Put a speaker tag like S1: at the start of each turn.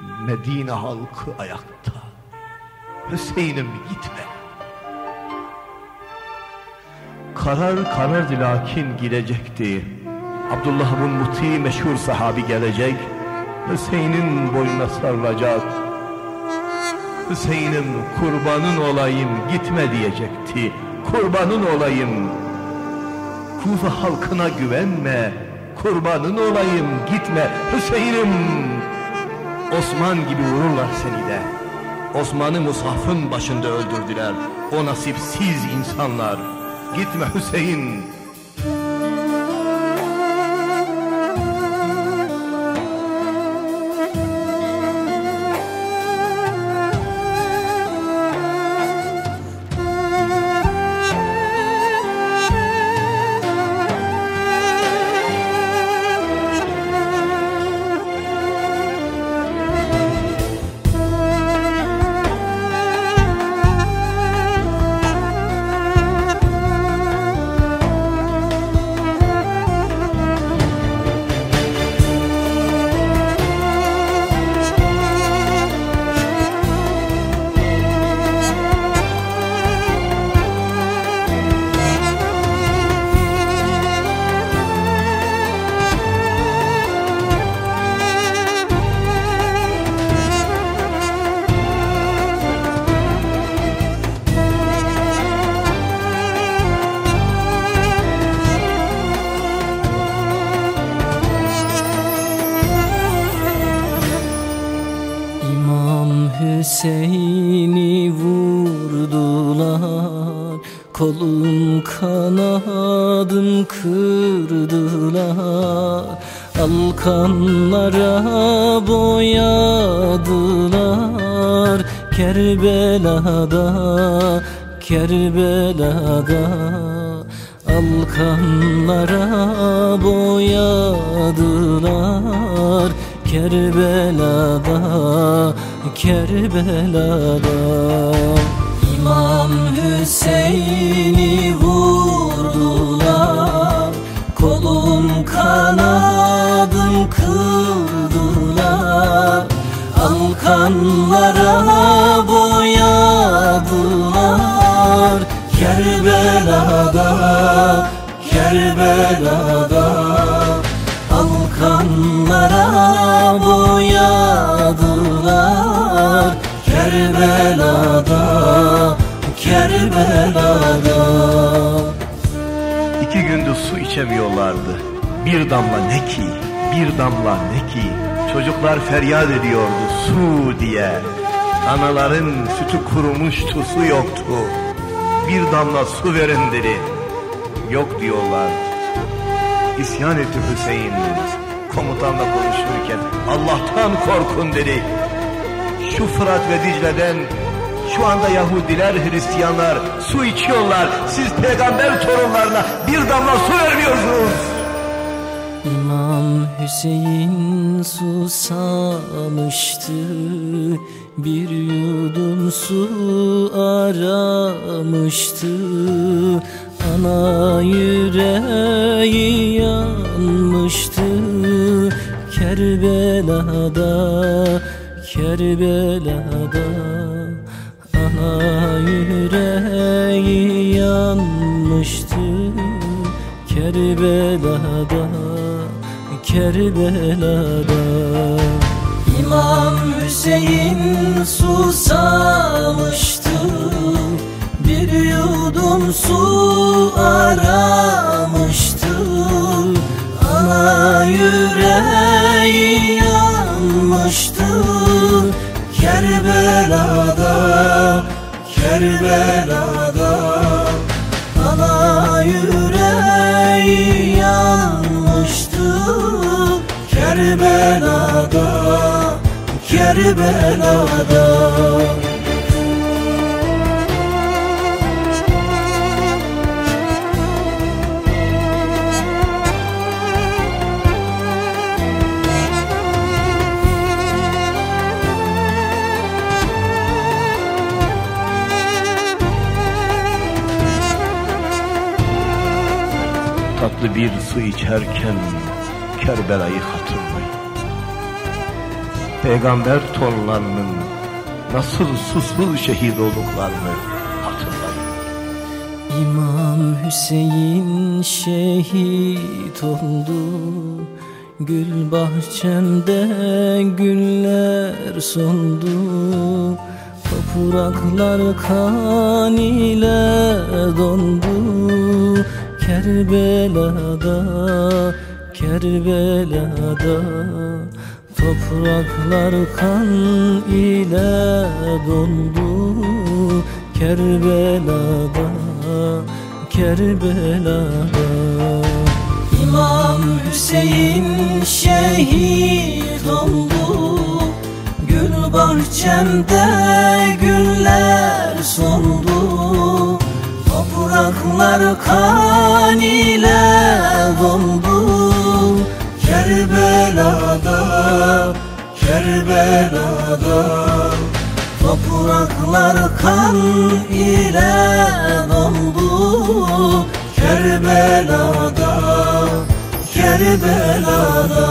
S1: Medine halkı ayakta. Hüseyin'im gitme. Karar karardı lakin gidecekti. Abdullah'ın muti meşhur sahabi gelecek. Hüseyin'in boynuna sarılacak. Hüseyin'im kurbanın olayım gitme diyecekti. Kurbanın olayım. Kufa halkına güvenme. Kurbanın olayım gitme Hüseyin'im. Osman gibi vururlar seni de. Osman'ı Musaf'ın başında öldürdüler. O nasipsiz insanlar. Gitme Hüseyin.
S2: Hüseyin'i vurdular. Kolum kanadım kırdılar. Alkanlara boyadılar. Kerbela'da, Kerbela'da. Alkanlara boyadılar. Kerbela'da, Kerbela'da İmam Hüseyin'i vurdular. Kolum kanadım kırdılar. Alkanlara boyadılar. Kerbela'da, Kerbela'da Kerbela'da, Kerbela'da
S1: İki gündür su içemiyorlardı. Bir damla ne ki, bir damla ne ki. Çocuklar feryat ediyordu su diye. Anaların sütü kurumuştu, su yoktu. Bir damla su verin dedi. Yok diyorlar. İsyan etti Hüseyin. Komutanla konuşurken Allah'tan korkun dedi. Şu Fırat ve Dicle'den şu anda Yahudiler, Hristiyanlar su içiyorlar. Siz peygamber torunlarına bir damla su vermiyorsunuz.
S2: İmam Hüseyin susamıştı Bir yudum su aramıştı Ana yüreği yanmıştı Kerbela'da, Kerbela'da Ana yüreği yanmıştı. Kerbela'da, Kerbela'da İmam Hüseyin susamıştı Bir yudum su aramıştı Kerbela'da, Kerbela'da
S1: Tatlı bir su içerken Kerbela'yı hatırlayın. peygamber tonlarının nasıl susuz şehit olduklarını hatırlayın.
S2: İmam Hüseyin şehit oldu Gül bahçemde güller soldu Topraklar kan ile dondu Kerbela'da, Kerbela'da Topraklar kan ile dondu. Kerbela'da, Kerbela'da. İmam Hüseyin şehit oldu. Gül bahçemde güller soldu Topraklar kan ile doldu. Kerbela'da, Kerbela'da Topraklar kan ile doldu. Kerbela'da, Kerbela'da